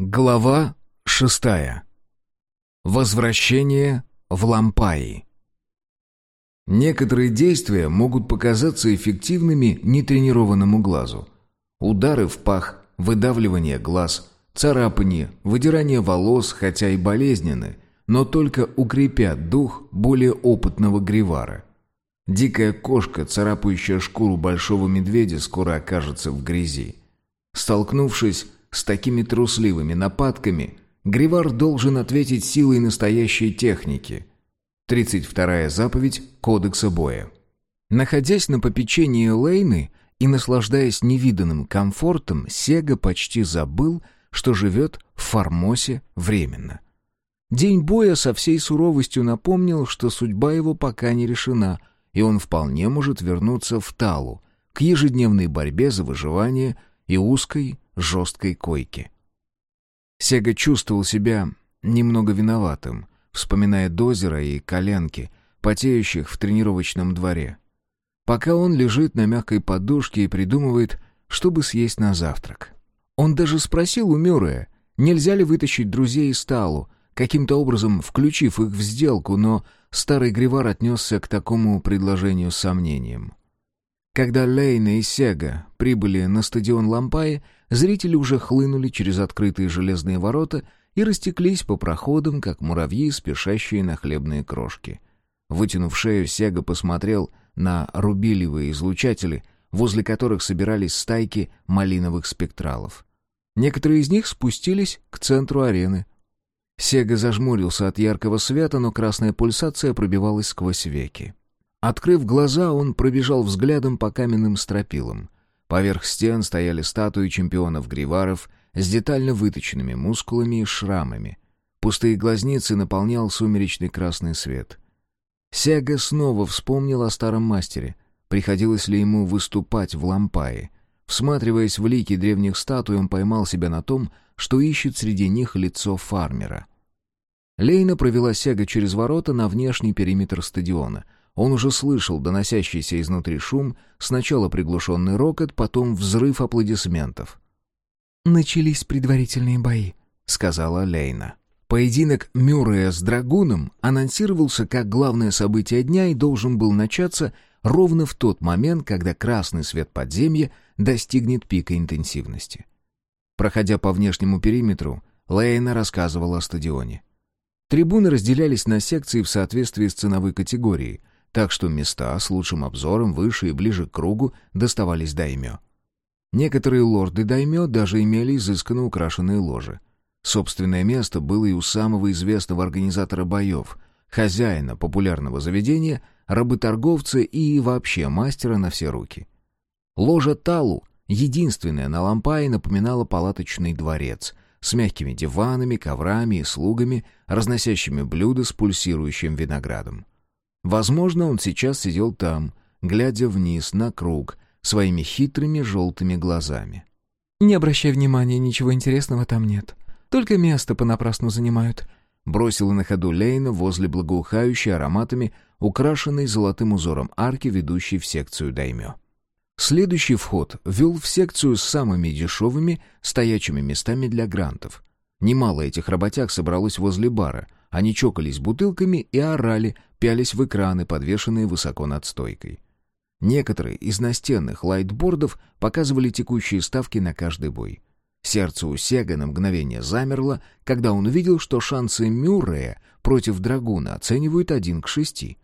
Глава шестая. Возвращение в Лампаи. Некоторые действия могут показаться эффективными нетренированному глазу. Удары в пах, выдавливание глаз, царапание, выдирание волос, хотя и болезненны, но только укрепят дух более опытного гривара. Дикая кошка, царапающая шкуру большого медведя, скоро окажется в грязи. Столкнувшись с такими трусливыми нападками Гривар должен ответить силой настоящей техники. 32-я заповедь Кодекса боя. Находясь на попечении Лейны и наслаждаясь невиданным комфортом, Сега почти забыл, что живет в Формосе временно. День боя со всей суровостью напомнил, что судьба его пока не решена, и он вполне может вернуться в Талу, к ежедневной борьбе за выживание и узкой, жесткой койке. Сега чувствовал себя немного виноватым, вспоминая дозера и коленки, потеющих в тренировочном дворе. Пока он лежит на мягкой подушке и придумывает, чтобы съесть на завтрак. Он даже спросил у Мюррея, нельзя ли вытащить друзей из сталу, каким-то образом включив их в сделку, но старый Гривар отнесся к такому предложению с сомнением. Когда Лейна и Сега прибыли на стадион Лампаи, зрители уже хлынули через открытые железные ворота и растеклись по проходам, как муравьи, спешащие на хлебные крошки. Вытянув шею, Сега посмотрел на рубилевые излучатели, возле которых собирались стайки малиновых спектралов. Некоторые из них спустились к центру арены. Сега зажмурился от яркого света, но красная пульсация пробивалась сквозь веки. Открыв глаза, он пробежал взглядом по каменным стропилам. Поверх стен стояли статуи чемпионов-гриваров с детально выточенными мускулами и шрамами. Пустые глазницы наполнял сумеречный красный свет. Сега снова вспомнил о старом мастере. Приходилось ли ему выступать в лампае? Всматриваясь в лики древних статуй, он поймал себя на том, что ищет среди них лицо фармера. Лейна провела Сега через ворота на внешний периметр стадиона — он уже слышал доносящийся изнутри шум, сначала приглушенный рокот, потом взрыв аплодисментов. «Начались предварительные бои», — сказала Лейна. Поединок Мюррея с Драгуном анонсировался как главное событие дня и должен был начаться ровно в тот момент, когда красный свет подземья достигнет пика интенсивности. Проходя по внешнему периметру, Лейна рассказывала о стадионе. Трибуны разделялись на секции в соответствии с ценовой категорией, так что места с лучшим обзором выше и ближе к кругу доставались даймё. Некоторые лорды даймё даже имели изысканно украшенные ложи. Собственное место было и у самого известного организатора боев, хозяина популярного заведения, работорговца и вообще мастера на все руки. Ложа Талу, единственная на Лампае, напоминала палаточный дворец с мягкими диванами, коврами и слугами, разносящими блюда с пульсирующим виноградом. Возможно, он сейчас сидел там, глядя вниз на круг, своими хитрыми желтыми глазами. «Не обращай внимания, ничего интересного там нет. Только место понапрасну занимают», — бросила на ходу Лейна возле благоухающей ароматами, украшенной золотым узором арки, ведущей в секцию даймё. Следующий вход вел в секцию с самыми дешевыми стоячими местами для грантов. Немало этих работяг собралось возле бара — они чокались бутылками и орали, пялись в экраны, подвешенные высоко над стойкой. Некоторые из настенных лайтбордов показывали текущие ставки на каждый бой. Сердце у Сега на мгновение замерло, когда он увидел, что шансы Мюррея против Драгуна оценивают один к шести.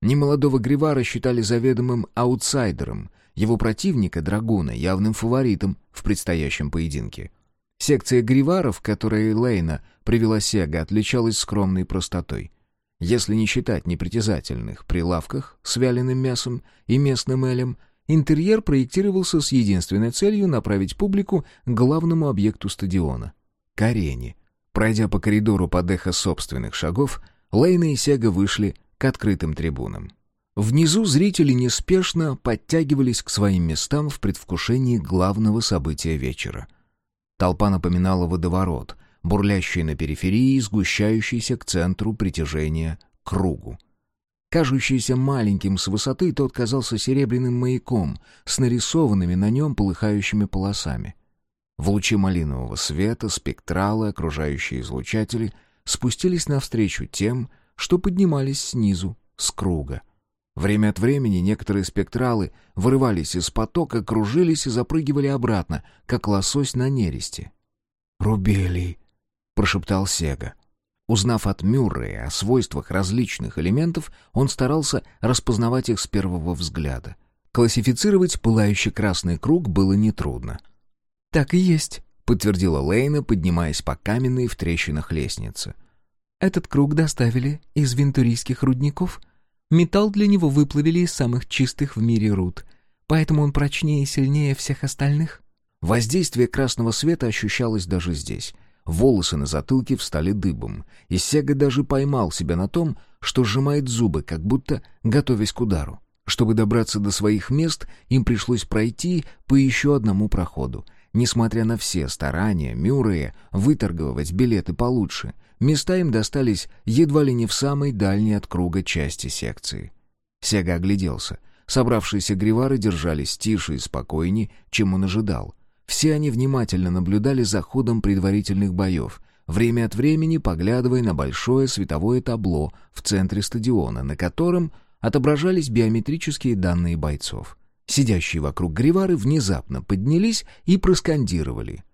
Немолодого Гривара считали заведомым аутсайдером, его противника Драгуна явным фаворитом в предстоящем поединке. Секция гриваров, которой Лейна привела Сега, отличалась скромной простотой. Если не считать непритязательных прилавках с вяленым мясом и местным элем, интерьер проектировался с единственной целью направить публику к главному объекту стадиона — к арене. Пройдя по коридору под эхо собственных шагов, Лейна и Сега вышли к открытым трибунам. Внизу зрители неспешно подтягивались к своим местам в предвкушении главного события вечера — Толпа напоминала водоворот, бурлящий на периферии и сгущающийся к центру притяжения кругу. Кажущийся маленьким с высоты, тот казался серебряным маяком с нарисованными на нем полыхающими полосами. В луче малинового света спектралы, окружающие излучатели, спустились навстречу тем, что поднимались снизу, с круга. Время от времени некоторые спектралы вырывались из потока, кружились и запрыгивали обратно, как лосось на нересте. «Рубелий», — прошептал Сега. Узнав от Мюррея о свойствах различных элементов, он старался распознавать их с первого взгляда. Классифицировать пылающий красный круг было нетрудно. «Так и есть», — подтвердила Лейна, поднимаясь по каменной в трещинах лестнице. «Этот круг доставили из вентурийских рудников. Металл для него выплавили из самых чистых в мире руд, поэтому он прочнее и сильнее всех остальных». Воздействие красного света ощущалось даже здесь. Волосы на затылке встали дыбом, и Сега даже поймал себя на том, что сжимает зубы, как будто готовясь к удару. Чтобы добраться до своих мест, им пришлось пройти по еще одному проходу. Несмотря на все старания Мюррея выторговать билеты получше, места им достались едва ли не в самой дальней от круга части секции. Сега огляделся. Собравшиеся гривары держались тише и спокойнее, чем он ожидал — все они внимательно наблюдали за ходом предварительных боев, время от времени поглядывая на большое световое табло в центре стадиона, на котором отображались биометрические данные бойцов. Сидящие вокруг Гривары внезапно поднялись и проскандировали.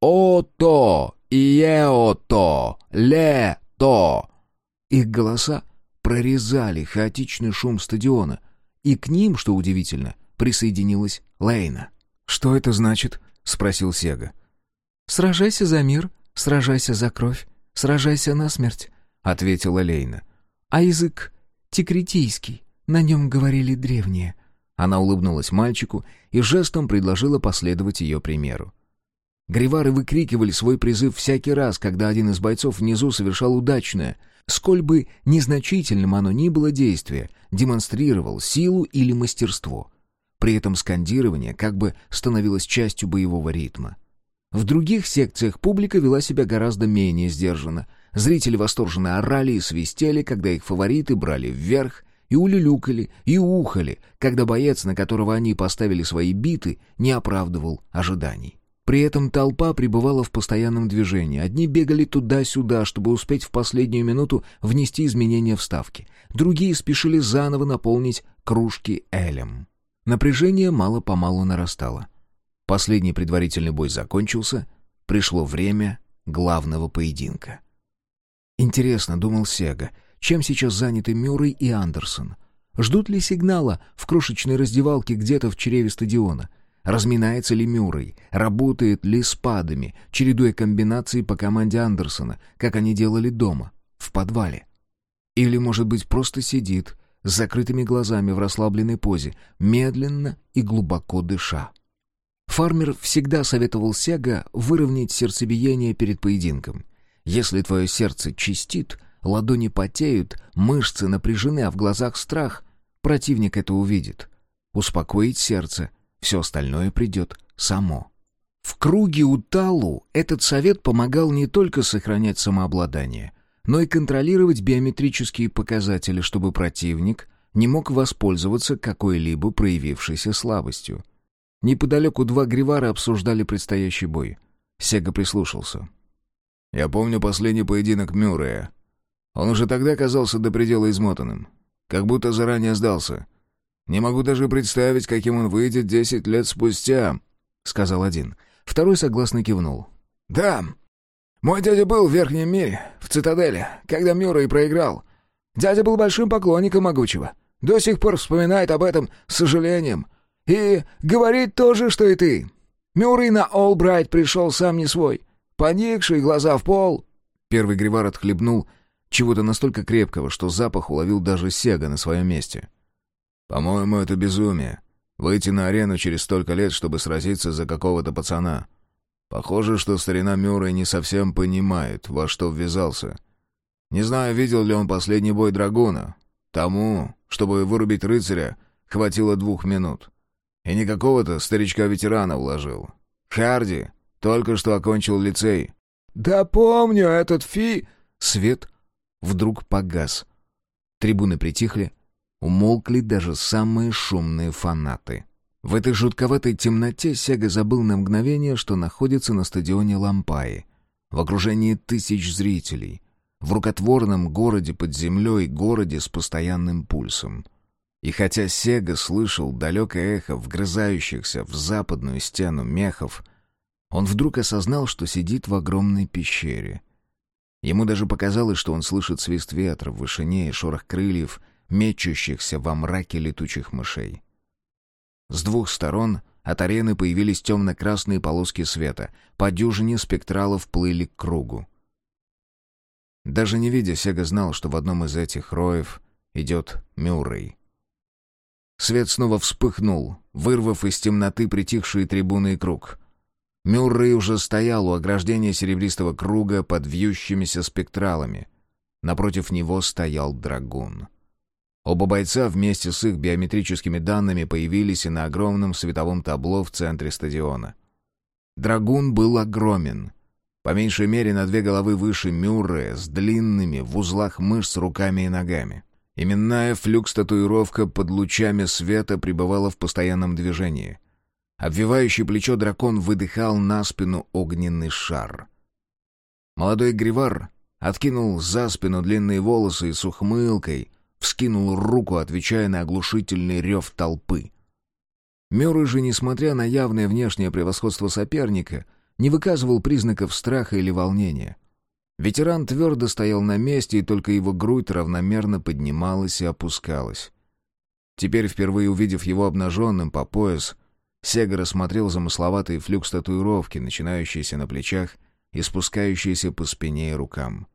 «Ото! Иеото! Ле-то!» Их голоса прорезали хаотичный шум стадиона, и к ним, что удивительно, присоединилась Лейна. «Что это значит?» — спросил Сега. «Сражайся за мир, сражайся за кровь, сражайся насмерть», — ответила Лейна. «А язык тикритийский, на нем говорили древние». Она улыбнулась мальчику и жестом предложила последовать ее примеру. Гривары выкрикивали свой призыв всякий раз, когда один из бойцов внизу совершал удачное, сколь бы незначительным оно ни было действие, демонстрировал силу или мастерство — при этом скандирование как бы становилось частью боевого ритма. В других секциях публика вела себя гораздо менее сдержанно. Зрители восторженно орали и свистели, когда их фавориты брали вверх, и улюлюкали, и ухали, когда боец, на которого они поставили свои биты, не оправдывал ожиданий. При этом толпа пребывала в постоянном движении. Одни бегали туда-сюда, чтобы успеть в последнюю минуту внести изменения в ставки. Другие спешили заново наполнить кружки элем. Напряжение мало-помалу нарастало. Последний предварительный бой закончился, пришло время главного поединка. Интересно, думал Сега, чем сейчас заняты Мюррей и Андерсон? Ждут ли сигнала в крошечной раздевалке где-то в чреве стадиона? Разминается ли Мюррей? Работает ли с падами, чередуя комбинации по команде Андерсона, как они делали дома, в подвале? Или, может быть, просто сидит, с закрытыми глазами в расслабленной позе, медленно и глубоко дыша. Фармер всегда советовал Сега выровнять сердцебиение перед поединком. Если твое сердце чистит, ладони потеют, мышцы напряжены, а в глазах страх, противник это увидит. Успокоить сердце, все остальное придет само. В круге у Талу этот совет помогал не только сохранять самообладание, но и контролировать биометрические показатели, чтобы противник не мог воспользоваться какой-либо проявившейся слабостью. Неподалеку два гривара обсуждали предстоящий бой. Сега прислушался. «Я помню последний поединок Мюррея. Он уже тогда казался до предела измотанным. Как будто заранее сдался. Не могу даже представить, каким он выйдет десять лет спустя», — сказал один. Второй согласно кивнул. «Да, мой дядя был в Верхнем мире, в цитадели, когда Мюррей проиграл. Дядя был большим поклонником могучего. До сих пор вспоминает об этом с сожалением. И говорит то же, что и ты. Мюррей на Олбрайт пришел сам не свой. Поникший, глаза в пол. Первый гривар отхлебнул чего-то настолько крепкого, что запах уловил даже Сега на своем месте. «По-моему, это безумие. Выйти на арену через столько лет, чтобы сразиться за какого-то пацана. Похоже, что старина Мюррей не совсем понимает, во что ввязался. Не знаю, видел ли он последний бой Драгуна. Тому, чтобы вырубить рыцаря, хватило двух минут. И не какого-то старичка-ветерана уложил. Харди только что окончил лицей. «Да помню этот фи...» Свет вдруг погас. Трибуны притихли, умолкли даже самые шумные фанаты. В этой жутковатой темноте Сега забыл на мгновение, что находится на стадионе Лампаи, в окружении тысяч зрителей, в рукотворном городе под землей, городе с постоянным пульсом. И хотя Сега слышал далекое эхо вгрызающихся в западную стену мехов, он вдруг осознал, что сидит в огромной пещере. Ему даже показалось, что он слышит свист ветра в вышине и шорох крыльев, мечущихся во мраке летучих мышей. С двух сторон от арены появились темно-красные полоски света, по дюжине спектралов плыли к кругу. Даже не видя, Сега знал, что в одном из этих роев идет Мюррей. Свет снова вспыхнул, вырвав из темноты притихшие трибуны и круг. Мюррей уже стоял у ограждения серебристого круга под вьющимися спектралами. Напротив него стоял драгун. Оба бойца вместе с их биометрическими данными появились на огромном световом табло в центре стадиона. Драгун был огромен. По меньшей мере на две головы выше Мюррея, с длинными в узлах мышц руками и ногами. Именная флюкс-татуировка под лучами света пребывала в постоянном движении. Обвивающий плечо дракон выдыхал на спину огненный шар. Молодой гривар откинул за спину длинные волосы и с ухмылкой вскинул руку, отвечая на оглушительный рев толпы. Мюррей же, несмотря на явное внешнее превосходство соперника, не выказывал признаков страха или волнения. Ветеран твердо стоял на месте, и только его грудь равномерно поднималась и опускалась. Теперь, впервые увидев его обнаженным по пояс, Сега рассмотрел замысловатые флюкс-татуировки, начинающиеся на плечах и спускающиеся по спине и рукам.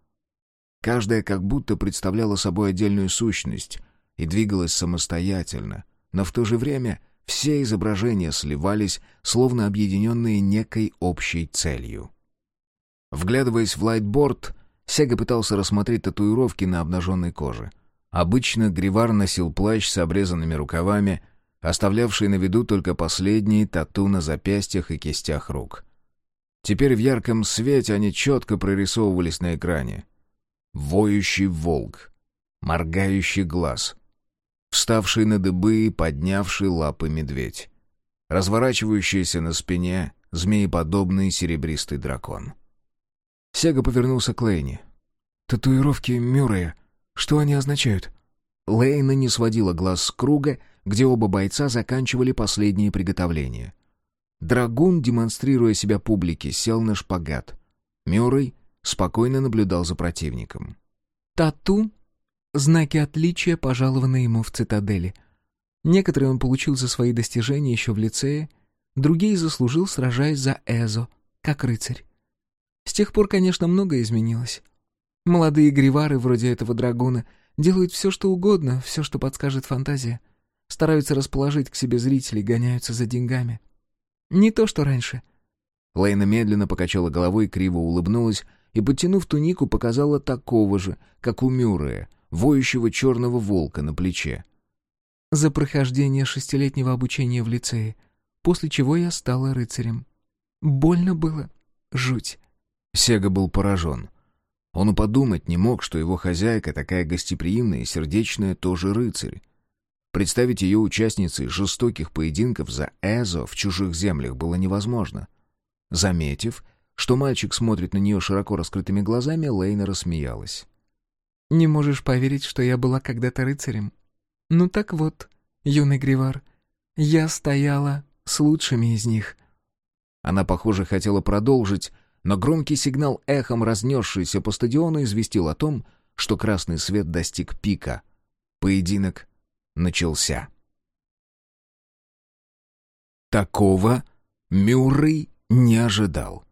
Каждая как будто представляла собой отдельную сущность и двигалась самостоятельно, но в то же время все изображения сливались, словно объединенные некой общей целью. Вглядываясь в лайтборд, Сега пытался рассмотреть татуировки на обнаженной коже. Обычно Гривар носил плащ с обрезанными рукавами, оставлявший на виду только последние тату на запястьях и кистях рук. Теперь в ярком свете они четко прорисовывались на экране. Воющий волк. Моргающий глаз. Вставший на дыбы и поднявший лапы медведь. Разворачивающийся на спине змееподобный серебристый дракон. Сега повернулся к Лейне. «Татуировки Мюррея. Что они означают?» Лейна не сводила глаз с круга, где оба бойца заканчивали последние приготовления. Драгун, демонстрируя себя публике, сел на шпагат. Мюррей спокойно наблюдал за противником. Тату — знаки отличия, пожалованные ему в цитадели. Некоторые он получил за свои достижения еще в лицее, другие заслужил, сражаясь за Эзо, как рыцарь. С тех пор, конечно, многое изменилось. Молодые гривары, вроде этого драгуна, делают все, что угодно, все, что подскажет фантазия. Стараются расположить к себе зрителей, гоняются за деньгами. Не то, что раньше. Лейна медленно покачала головой и криво улыбнулась, и, подтянув тунику, показала такого же, как у Мюррея, воющего черного волка на плече. «За прохождение шестилетнего обучения в лицее, после чего я стала рыцарем. Больно было. Жуть». Сега был поражен. Он и подумать не мог, что его хозяйка, такая гостеприимная и сердечная, тоже рыцарь. Представить ее участницей жестоких поединков за Эзо в чужих землях было невозможно. Заметив, что мальчик смотрит на нее широко раскрытыми глазами, Лейна рассмеялась. «Не можешь поверить, что я была когда-то рыцарем? Ну так вот, юный Гривар, я стояла с лучшими из них». Она, похоже, хотела продолжить, но громкий сигнал эхом, разнесшийся по стадиону, известил о том, что красный свет достиг пика. Поединок начался. Такого Мюррей не ожидал.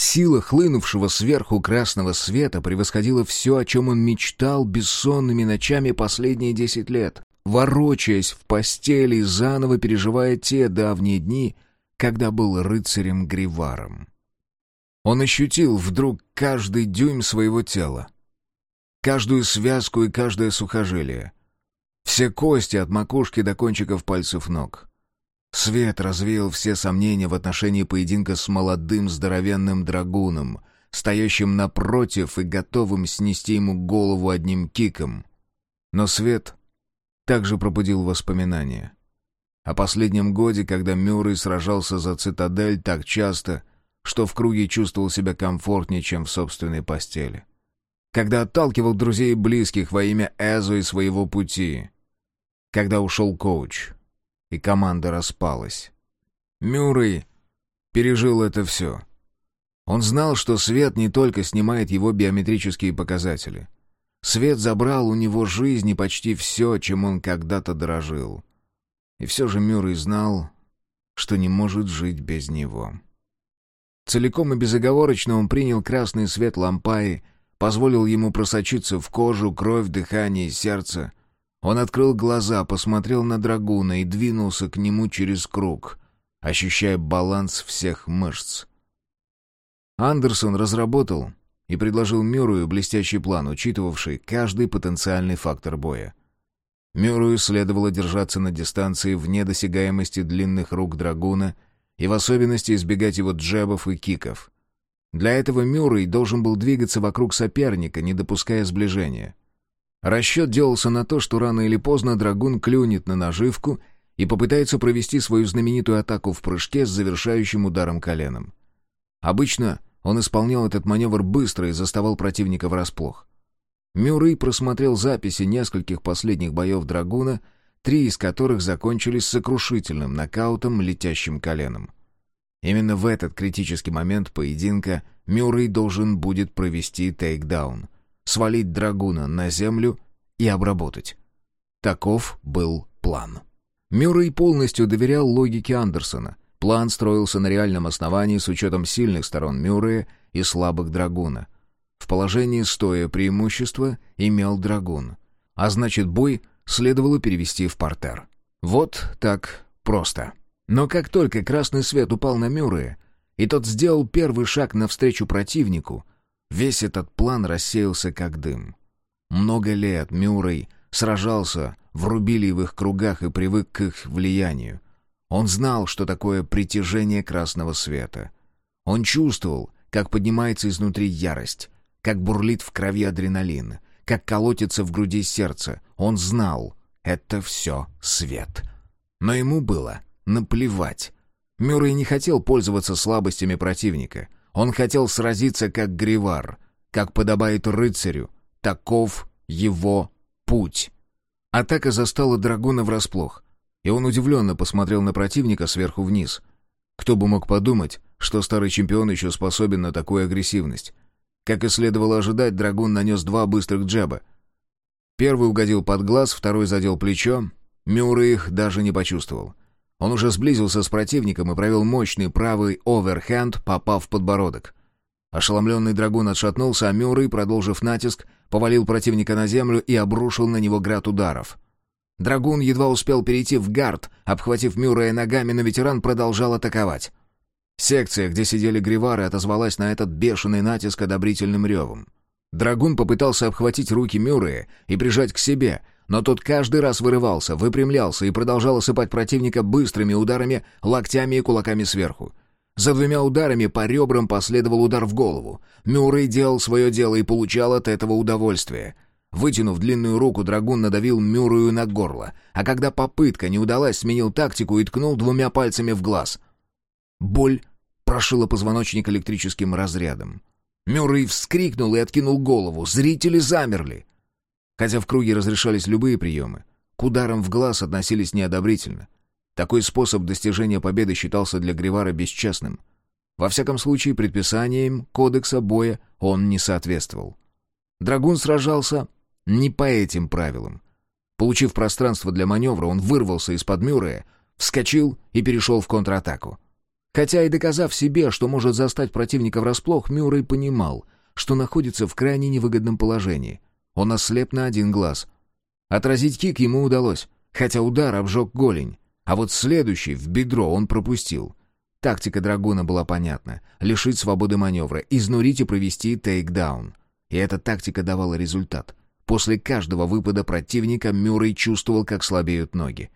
Сила хлынувшего сверху красного света превосходила все, о чем он мечтал бессонными ночами последние десять лет, ворочаясь в постели и заново переживая те давние дни, когда был рыцарем-гриваром. Он ощутил вдруг каждый дюйм своего тела, каждую связку и каждое сухожилие, все кости от макушки до кончиков пальцев ног. Свет развеял все сомнения в отношении поединка с молодым здоровенным драгуном, стоящим напротив и готовым снести ему голову одним киком. Но свет также пробудил воспоминания. о последнем годе, когда Мюррей сражался за цитадель так часто, что в круге чувствовал себя комфортнее, чем в собственной постели. Когда отталкивал друзей и близких во имя Эзо и своего пути. Когда ушел коуч, и команда распалась. Мюррей пережил это все. Он знал, что свет не только снимает его биометрические показатели. Свет забрал у него жизнь и почти все, чем он когда-то дорожил. И все же Мюррей знал, что не может жить без него. Целиком и безоговорочно он принял красный свет лампаи, позволил ему просочиться в кожу, кровь, дыхание и сердце. Он открыл глаза, посмотрел на драгуна и двинулся к нему через круг, ощущая баланс всех мышц. Андерсон разработал и предложил Мюррею блестящий план, учитывавший каждый потенциальный фактор боя. Мюррею следовало держаться на дистанции вне досягаемости длинных рук драгуна и в особенности избегать его джебов и киков. Для этого Мюррей должен был двигаться вокруг соперника, не допуская сближения. Расчет делался на то, что рано или поздно драгун клюнет на наживку и попытается провести свою знаменитую атаку в прыжке с завершающим ударом коленом. Обычно он исполнял этот маневр быстро и заставал противника врасплох. Мюррей просмотрел записи нескольких последних боев Драгуна, три из которых закончились сокрушительным нокаутом летящим коленом. Именно в этот критический момент поединка Мюррей должен будет провести тейкдаун, свалить Драгуна на землю и обработать. Таков был план. Мюррей полностью доверял логике Андерсона. План строился на реальном основании с учетом сильных сторон Мюррея и слабых Драгуна — в положении стоя преимущество имел драгун, а значит бой следовало перевести в портер. Вот так просто. Но как только красный свет упал на Мюррея, и тот сделал первый шаг навстречу противнику, весь этот план рассеялся как дым. Много лет Мюррей сражался в рубилиевых кругах и привык к их влиянию. Он знал, что такое притяжение красного света. Он чувствовал, как поднимается изнутри ярость, как бурлит в крови адреналин, как колотится в груди сердце. Он знал, это все свет. Но ему было наплевать. Мюррей не хотел пользоваться слабостями противника. Он хотел сразиться как гривар, как подобает рыцарю. Таков его путь. Атака застала Драгуна врасплох, и он удивленно посмотрел на противника сверху вниз. Кто бы мог подумать, что старый чемпион еще способен на такую агрессивность. Как и следовало ожидать, Драгун нанес два быстрых джаба. Первый угодил под глаз, второй задел плечо. Мюррей их даже не почувствовал. Он уже сблизился с противником и провел мощный правый оверхенд, попав в подбородок. Ошеломленный драгун отшатнулся, а Мюррей, продолжив натиск, повалил противника на землю и обрушил на него град ударов. Драгун едва успел перейти в гард, обхватив Мюррея ногами, но ветеран продолжал атаковать. Секция, где сидели гривары, отозвалась на этот бешеный натиск одобрительным ревом. Драгун попытался обхватить руки Мюррея и прижать к себе, но тот каждый раз вырывался, выпрямлялся и продолжал осыпать противника быстрыми ударами, локтями и кулаками сверху. За двумя ударами по ребрам последовал удар в голову. Мюррей делал свое дело и получал от этого удовольствие. Вытянув длинную руку, драгун надавил Мюррею на горло, а когда попытка не удалась, сменил тактику и ткнул двумя пальцами в глаз. Боль прошила позвоночник электрическим разрядом. Мюррей вскрикнул и откинул голову. Зрители замерли. Хотя в круге разрешались любые приемы, к ударам в глаз относились неодобрительно. Такой способ достижения победы считался для Гривара бесчестным. Во всяком случае, предписаниям кодекса боя он не соответствовал. Драгун сражался не по этим правилам. Получив пространство для маневра, он вырвался из-под Мюррея, вскочил и перешел в контратаку. Хотя и доказав себе, что может застать противника врасплох, Мюррей понимал, что находится в крайне невыгодном положении. Он ослеп на один глаз. Отразить кик ему удалось, хотя удар обжег голень. А вот следующий в бедро он пропустил. Тактика Драгуна была понятна. Лишить свободы маневра, изнурить и провести тейкдаун. И эта тактика давала результат. После каждого выпада противника Мюррей чувствовал, как слабеют ноги.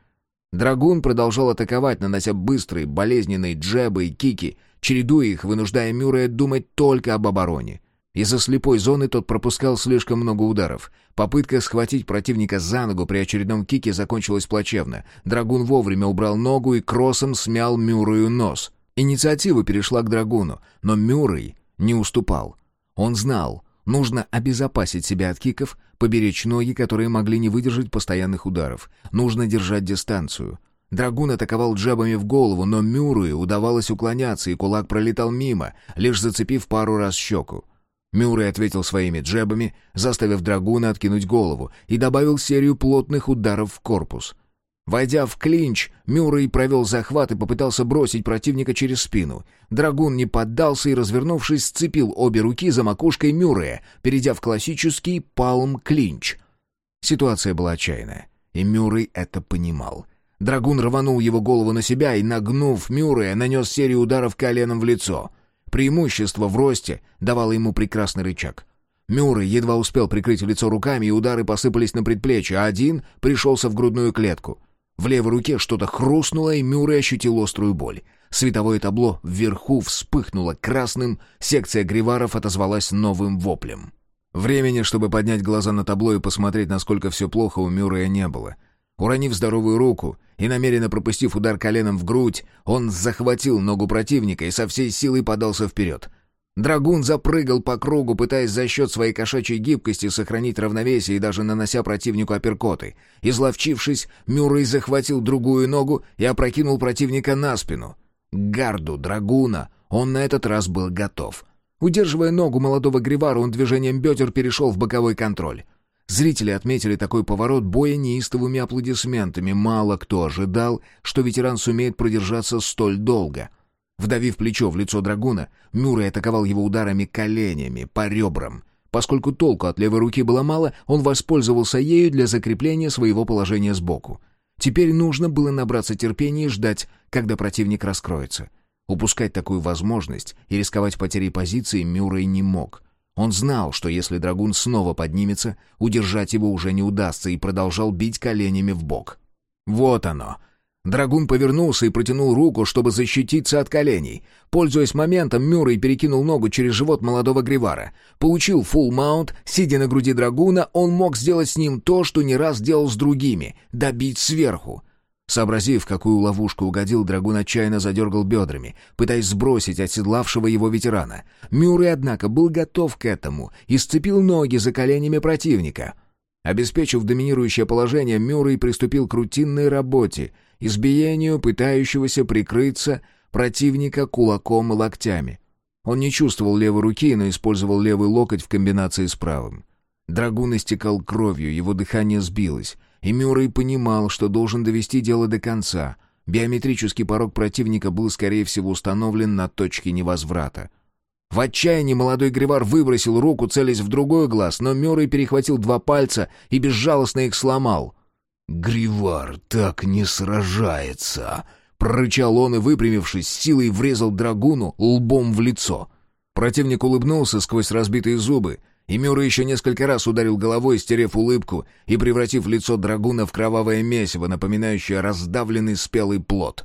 Драгун продолжал атаковать, нанося быстрые, болезненные джебы и кики, чередуя их, вынуждая Мюррея думать только об обороне. Из-за слепой зоны тот пропускал слишком много ударов. Попытка схватить противника за ногу при очередном кике закончилась плачевно. Драгун вовремя убрал ногу и кроссом смял Мюррею нос. Инициатива перешла к Драгуну, но Мюррей не уступал. Он знал, нужно обезопасить себя от киков, поберечь ноги, которые могли не выдержать постоянных ударов. Нужно держать дистанцию. Драгун атаковал джабами в голову, но Мюррею удавалось уклоняться, и кулак пролетал мимо, лишь зацепив пару раз щеку. Мюррей ответил своими джебами, заставив Драгуна откинуть голову, и добавил серию плотных ударов в корпус. Войдя в клинч, Мюррей провел захват и попытался бросить противника через спину. Драгун не поддался и, развернувшись, сцепил обе руки за макушкой Мюррея, перейдя в классический палм-клинч. Ситуация была отчаянная, и Мюррей это понимал. Драгун рванул его голову на себя и, нагнув Мюррея, нанес серию ударов коленом в лицо — Преимущество в росте давало ему прекрасный рычаг. Мюррей едва успел прикрыть лицо руками, и удары посыпались на предплечье, а один пришелся в грудную клетку. В левой руке что-то хрустнуло, и Мюррей ощутил острую боль. Световое табло вверху вспыхнуло красным, секция гриваров отозвалась новым воплем. Времени, чтобы поднять глаза на табло и посмотреть, насколько все плохо, у Мюррея не было — Уронив здоровую руку и намеренно пропустив удар коленом в грудь, он захватил ногу противника и со всей силой подался вперед. Драгун запрыгал по кругу, пытаясь за счет своей кошачьей гибкости сохранить равновесие и даже нанося противнику апперкоты. Изловчившись, Мюррей захватил другую ногу и опрокинул противника на спину. К гарду Драгуна он на этот раз был готов. Удерживая ногу молодого Гривара, он движением бедер перешел в боковой контроль. Зрители отметили такой поворот боя неистовыми аплодисментами. Мало кто ожидал, что ветеран сумеет продержаться столь долго. Вдавив плечо в лицо Драгуна, Мюррей атаковал его ударами коленями по ребрам. Поскольку толку от левой руки было мало, он воспользовался ею для закрепления своего положения сбоку. Теперь нужно было набраться терпения и ждать, когда противник раскроется. Упускать такую возможность и рисковать потерей позиции Мюррей не мог — он знал, что если драгун снова поднимется, удержать его уже не удастся, и продолжал бить коленями в бок. Вот оно. Драгун повернулся и протянул руку, чтобы защититься от коленей. Пользуясь моментом, Мюррей перекинул ногу через живот молодого Гривара. Получил фулл маунт, сидя на груди драгуна, он мог сделать с ним то, что не раз делал с другими — добить сверху. Сообразив, какую ловушку угодил, драгун отчаянно задергал бедрами, пытаясь сбросить оседлавшего его ветерана. Мюррей, однако, был готов к этому и сцепил ноги за коленями противника. Обеспечив доминирующее положение, Мюррей приступил к рутинной работе, избиению пытающегося прикрыться противника кулаком и локтями. Он не чувствовал левой руки, но использовал левый локоть в комбинации с правым. Драгун истекал кровью, его дыхание сбилось — и Мюррей понимал, что должен довести дело до конца. Биометрический порог противника был, скорее всего, установлен на точке невозврата. В отчаянии молодой Гривар выбросил руку, целясь в другой глаз, но Мюррей перехватил два пальца и безжалостно их сломал. «Гривар так не сражается!» — прорычал он и, выпрямившись, силой врезал драгуну лбом в лицо. Противник улыбнулся сквозь разбитые зубы — и Мюррей еще несколько раз ударил головой, стерев улыбку и превратив лицо драгуна в кровавое месиво, напоминающее раздавленный спелый плод.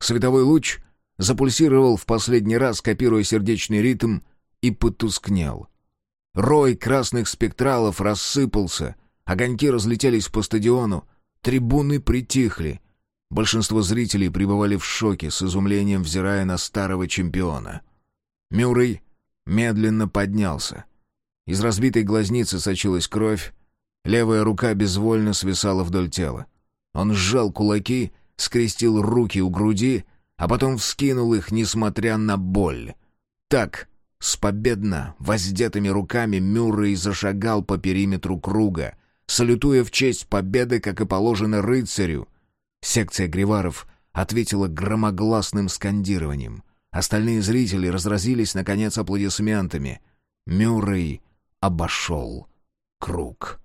Световой луч запульсировал в последний раз, копируя сердечный ритм, и потускнел. Рой красных спектралов рассыпался, огоньки разлетелись по стадиону, трибуны притихли. Большинство зрителей пребывали в шоке, с изумлением взирая на старого чемпиона. Мюррей медленно поднялся — из разбитой глазницы сочилась кровь, левая рука безвольно свисала вдоль тела. Он сжал кулаки, скрестил руки у груди, а потом вскинул их, несмотря на боль. Так, с победно воздетыми руками Мюррей зашагал по периметру круга, салютуя в честь победы, как и положено рыцарю. Секция гриваров ответила громогласным скандированием. Остальные зрители разразились, наконец, аплодисментами. Мюррей обошел круг.